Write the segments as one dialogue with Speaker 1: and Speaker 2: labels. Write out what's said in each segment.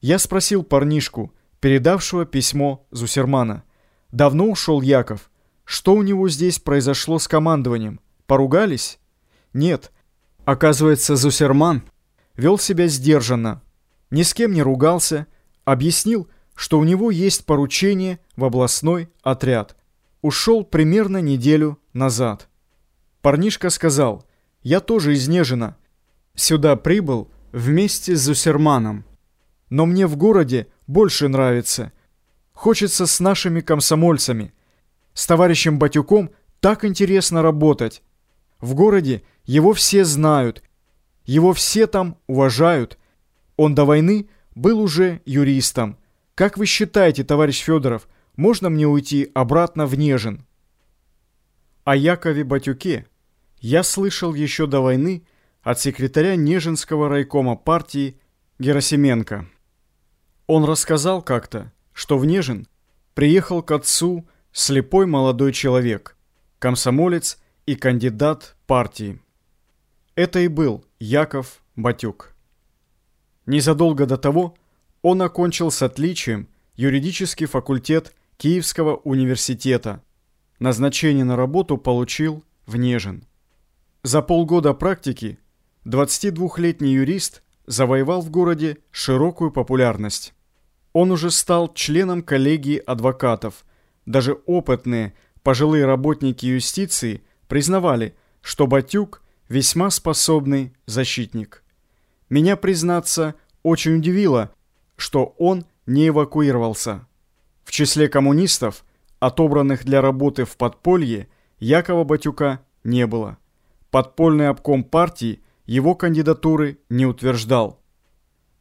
Speaker 1: Я спросил парнишку, передавшего письмо Зусермана. Давно ушел Яков. Что у него здесь произошло с командованием? Поругались? Нет. Оказывается, Зусерман вел себя сдержанно. Ни с кем не ругался. Объяснил, что у него есть поручение в областной отряд. Ушел примерно неделю назад. Парнишка сказал, я тоже из Нежина. Сюда прибыл вместе с Зусерманом. Но мне в городе больше нравится. Хочется с нашими комсомольцами. С товарищем Батюком так интересно работать. В городе его все знают. Его все там уважают. Он до войны был уже юристом. Как вы считаете, товарищ Федоров, можно мне уйти обратно в Нежин? О Якове Батюке я слышал еще до войны от секретаря Нежинского райкома партии Герасименко. Он рассказал как-то, что в Нежин приехал к отцу слепой молодой человек, комсомолец и кандидат партии. Это и был Яков Батюк. Незадолго до того он окончил с отличием юридический факультет Киевского университета. Назначение на работу получил в Нежин. За полгода практики 22-летний юрист завоевал в городе широкую популярность. Он уже стал членом коллегии адвокатов. Даже опытные, пожилые работники юстиции признавали, что Батюк весьма способный защитник. Меня, признаться, очень удивило, что он не эвакуировался. В числе коммунистов, отобранных для работы в подполье, Якова Батюка не было. Подпольный обком партии его кандидатуры не утверждал.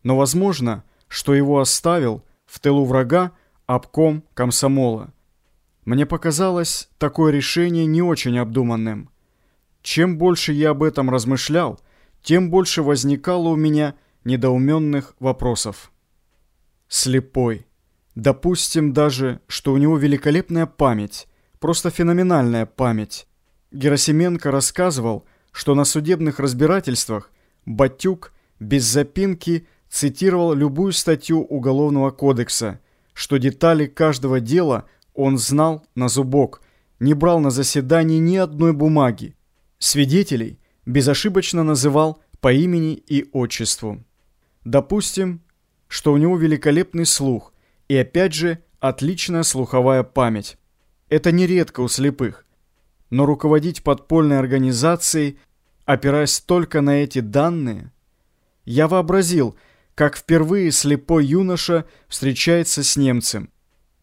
Speaker 1: Но возможно, что его оставил в тылу врага обком комсомола. Мне показалось такое решение не очень обдуманным. Чем больше я об этом размышлял, тем больше возникало у меня недоуменных вопросов. Слепой. Допустим даже, что у него великолепная память, просто феноменальная память. Герасименко рассказывал, что на судебных разбирательствах Батюк без запинки цитировал любую статью Уголовного кодекса, что детали каждого дела он знал на зубок, не брал на заседании ни одной бумаги. Свидетелей безошибочно называл по имени и отчеству. Допустим, что у него великолепный слух и опять же отличная слуховая память. Это нередко у слепых. Но руководить подпольной организацией, опираясь только на эти данные, я вообразил – как впервые слепой юноша встречается с немцем.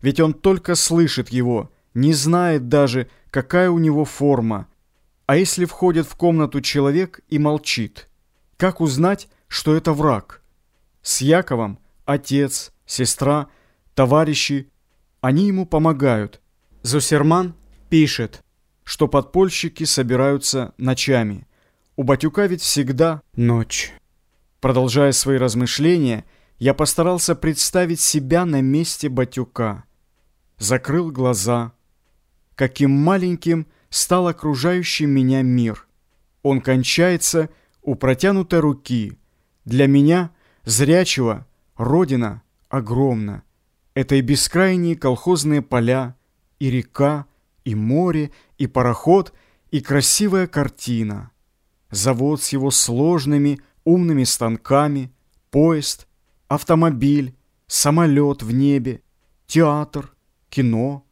Speaker 1: Ведь он только слышит его, не знает даже, какая у него форма. А если входит в комнату человек и молчит? Как узнать, что это враг? С Яковом отец, сестра, товарищи, они ему помогают. Зусерман пишет, что подпольщики собираются ночами. У Батюка ведь всегда ночь. Продолжая свои размышления, я постарался представить себя на месте Батюка. Закрыл глаза. Каким маленьким стал окружающий меня мир. Он кончается у протянутой руки. Для меня, зрячего, родина огромна. Это и бескрайние колхозные поля, и река, и море, и пароход, и красивая картина. Завод с его сложными, умными станками, поезд, автомобиль, самолет в небе, театр, кино,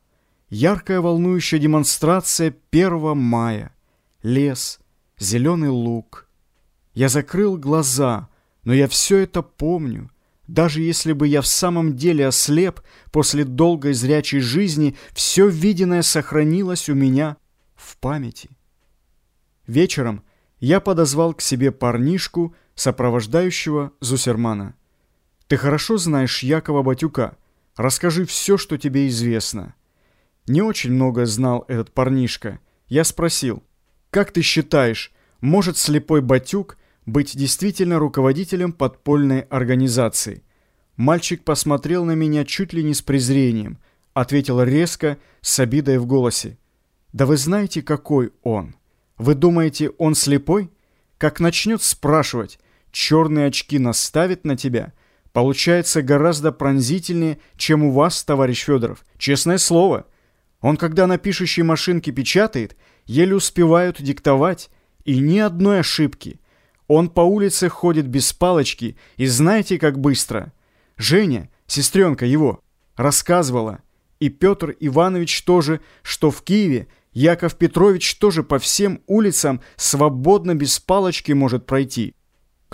Speaker 1: яркая волнующая демонстрация 1 мая, лес, зеленый луг. Я закрыл глаза, но я все это помню. Даже если бы я в самом деле ослеп, после долгой зрячей жизни все виденное сохранилось у меня в памяти. Вечером я подозвал к себе парнишку, сопровождающего Зусермана. «Ты хорошо знаешь Якова Батюка. Расскажи все, что тебе известно». Не очень много знал этот парнишка. Я спросил, «Как ты считаешь, может слепой Батюк быть действительно руководителем подпольной организации?» Мальчик посмотрел на меня чуть ли не с презрением, ответил резко, с обидой в голосе. «Да вы знаете, какой он? Вы думаете, он слепой? Как начнет спрашивать, черные очки наставит на тебя, получается гораздо пронзительнее, чем у вас, товарищ Федоров. Честное слово. Он, когда на пишущей машинке печатает, еле успевают диктовать, и ни одной ошибки. Он по улице ходит без палочки, и знаете, как быстро. Женя, сестренка его, рассказывала, и Петр Иванович тоже, что в Киеве Яков Петрович тоже по всем улицам свободно без палочки может пройти.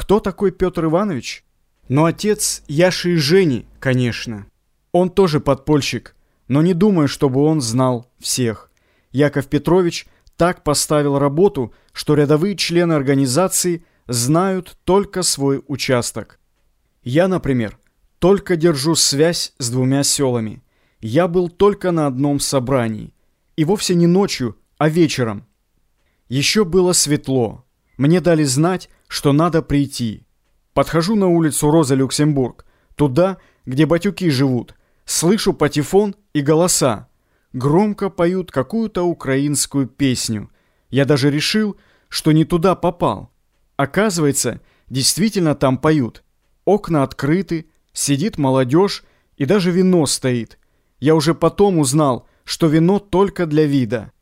Speaker 1: Кто такой Петр Иванович? Ну, отец Яши и Жени, конечно. Он тоже подпольщик, но не думаю, чтобы он знал всех. Яков Петрович так поставил работу, что рядовые члены организации знают только свой участок. Я, например, только держу связь с двумя селами. Я был только на одном собрании. И вовсе не ночью, а вечером. Еще было светло. Мне дали знать, что надо прийти. Подхожу на улицу Роза Люксембург, туда, где батюки живут. Слышу патефон и голоса. Громко поют какую-то украинскую песню. Я даже решил, что не туда попал. Оказывается, действительно там поют. Окна открыты, сидит молодежь и даже вино стоит. Я уже потом узнал, что вино только для вида.